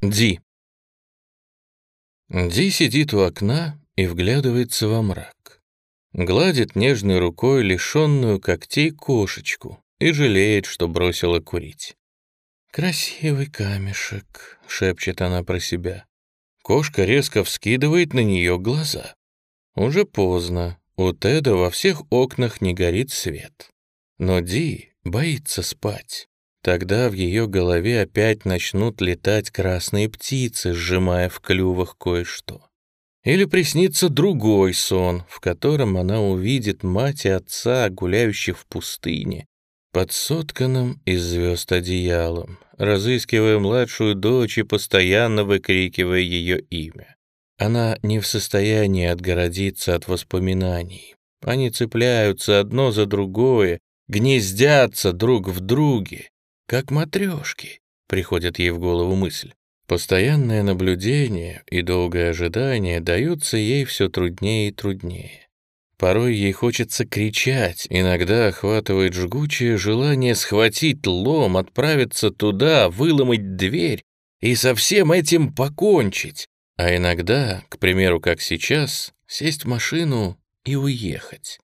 Ди. Ди сидит у окна и вглядывается во мрак. Гладит нежной рукой лишенную когтей кошечку и жалеет, что бросила курить. «Красивый камешек», — шепчет она про себя. Кошка резко вскидывает на нее глаза. Уже поздно, у Теда во всех окнах не горит свет. Но Ди боится спать. Тогда в ее голове опять начнут летать красные птицы, сжимая в клювах кое-что. Или приснится другой сон, в котором она увидит мать и отца, гуляющих в пустыне, под сотканным из звезд одеялом, разыскивая младшую дочь и постоянно выкрикивая ее имя. Она не в состоянии отгородиться от воспоминаний. Они цепляются одно за другое, гнездятся друг в друге, как матрешки, приходит ей в голову мысль. Постоянное наблюдение и долгое ожидание даются ей все труднее и труднее. Порой ей хочется кричать, иногда охватывает жгучее желание схватить лом, отправиться туда, выломать дверь и со всем этим покончить, а иногда, к примеру, как сейчас, сесть в машину и уехать.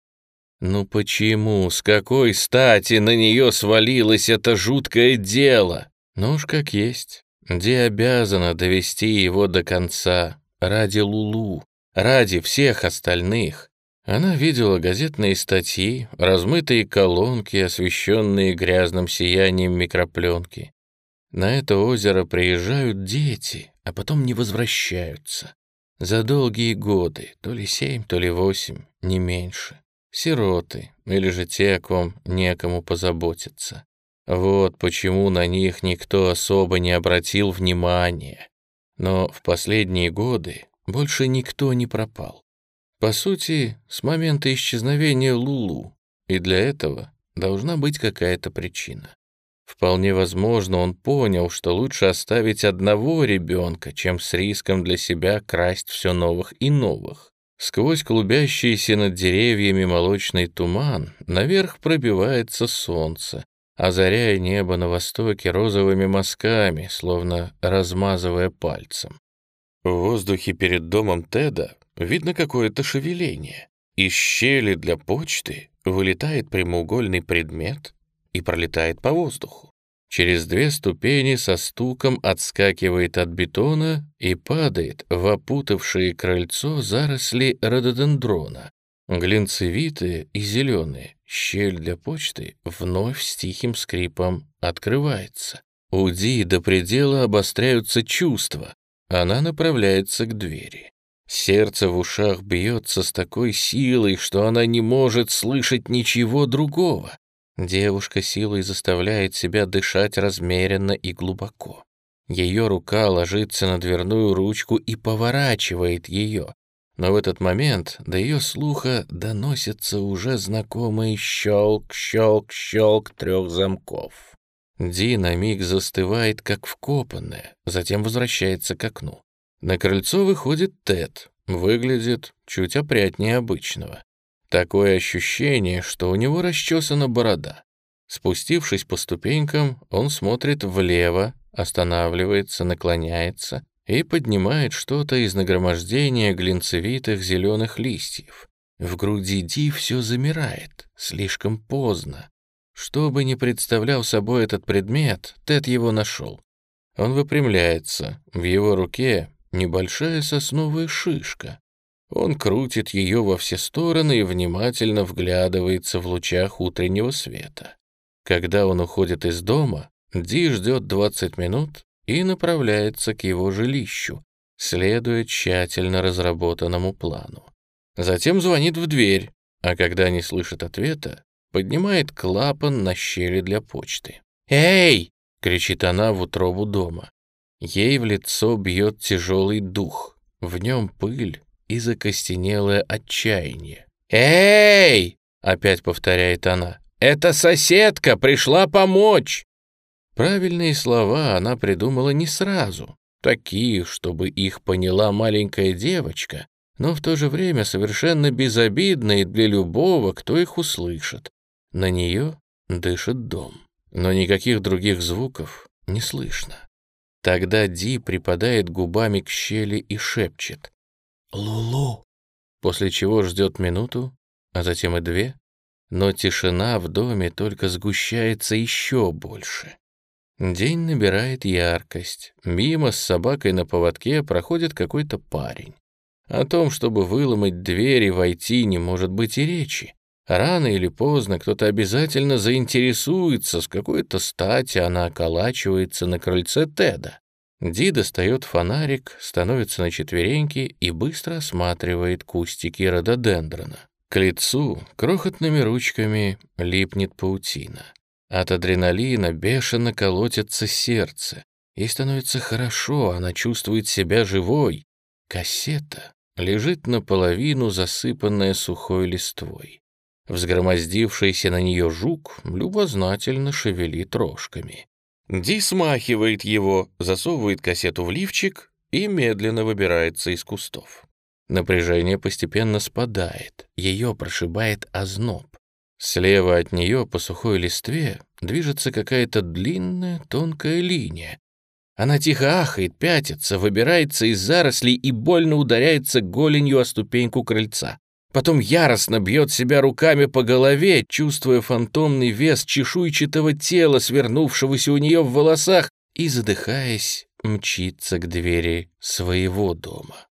Ну почему, с какой стати на нее свалилось это жуткое дело? Ну уж как есть. Ди обязана довести его до конца. Ради Лулу, ради всех остальных. Она видела газетные статьи, размытые колонки, освещенные грязным сиянием микропленки. На это озеро приезжают дети, а потом не возвращаются. За долгие годы, то ли семь, то ли восемь, не меньше сироты или же те, о ком некому позаботиться. Вот почему на них никто особо не обратил внимания. Но в последние годы больше никто не пропал. По сути, с момента исчезновения Лулу, и для этого должна быть какая-то причина. Вполне возможно, он понял, что лучше оставить одного ребенка, чем с риском для себя красть все новых и новых. Сквозь клубящийся над деревьями молочный туман наверх пробивается солнце, озаряя небо на востоке розовыми мазками, словно размазывая пальцем. В воздухе перед домом Теда видно какое-то шевеление. Из щели для почты вылетает прямоугольный предмет и пролетает по воздуху. Через две ступени со стуком отскакивает от бетона и падает в опутавшие крыльцо заросли рододендрона. Глинцевитые и зеленые, щель для почты вновь с тихим скрипом открывается. У Ди до предела обостряются чувства. Она направляется к двери. Сердце в ушах бьется с такой силой, что она не может слышать ничего другого. Девушка силой заставляет себя дышать размеренно и глубоко. Ее рука ложится на дверную ручку и поворачивает ее. Но в этот момент до ее слуха доносится уже знакомый щелк, щелк, щелк трех замков. Ди на миг застывает, как вкопанная, затем возвращается к окну. На крыльцо выходит Тед, выглядит чуть опрятнее обычного. Такое ощущение, что у него расчесана борода. Спустившись по ступенькам, он смотрит влево, останавливается, наклоняется и поднимает что-то из нагромождения глинцевитых зеленых листьев. В груди Ди все замирает, слишком поздно. Что бы ни представлял собой этот предмет, Тед его нашел. Он выпрямляется, в его руке небольшая сосновая шишка. Он крутит ее во все стороны и внимательно вглядывается в лучах утреннего света. Когда он уходит из дома, Ди ждет 20 минут и направляется к его жилищу, следуя тщательно разработанному плану. Затем звонит в дверь, а когда не слышит ответа, поднимает клапан на щели для почты. «Эй!» — кричит она в утробу дома. Ей в лицо бьет тяжелый дух. В нем пыль, и закостенелое отчаяние. «Эй!» — опять повторяет она. «Эта соседка пришла помочь!» Правильные слова она придумала не сразу, такие, чтобы их поняла маленькая девочка, но в то же время совершенно безобидные для любого, кто их услышит. На нее дышит дом, но никаких других звуков не слышно. Тогда Ди припадает губами к щели и шепчет «Лулу», после чего ждет минуту, а затем и две, но тишина в доме только сгущается еще больше. День набирает яркость. Мимо с собакой на поводке проходит какой-то парень. О том, чтобы выломать дверь и войти, не может быть и речи. Рано или поздно кто-то обязательно заинтересуется, с какой-то стати она околачивается на крыльце Теда. Ди достает фонарик, становится на четвереньки и быстро осматривает кустики рододендрона. К лицу крохотными ручками липнет паутина. От адреналина бешено колотится сердце. Ей становится хорошо, она чувствует себя живой. Кассета лежит наполовину засыпанная сухой листвой. Взгромоздившийся на нее жук любознательно шевелит рожками. Ди смахивает его, засовывает кассету в лифчик и медленно выбирается из кустов. Напряжение постепенно спадает, ее прошибает озноб. Слева от нее по сухой листве движется какая-то длинная тонкая линия. Она тихо ахает, пятится, выбирается из зарослей и больно ударяется голенью о ступеньку крыльца. Потом яростно бьет себя руками по голове, чувствуя фантомный вес чешуйчатого тела, свернувшегося у нее в волосах, и, задыхаясь, мчится к двери своего дома.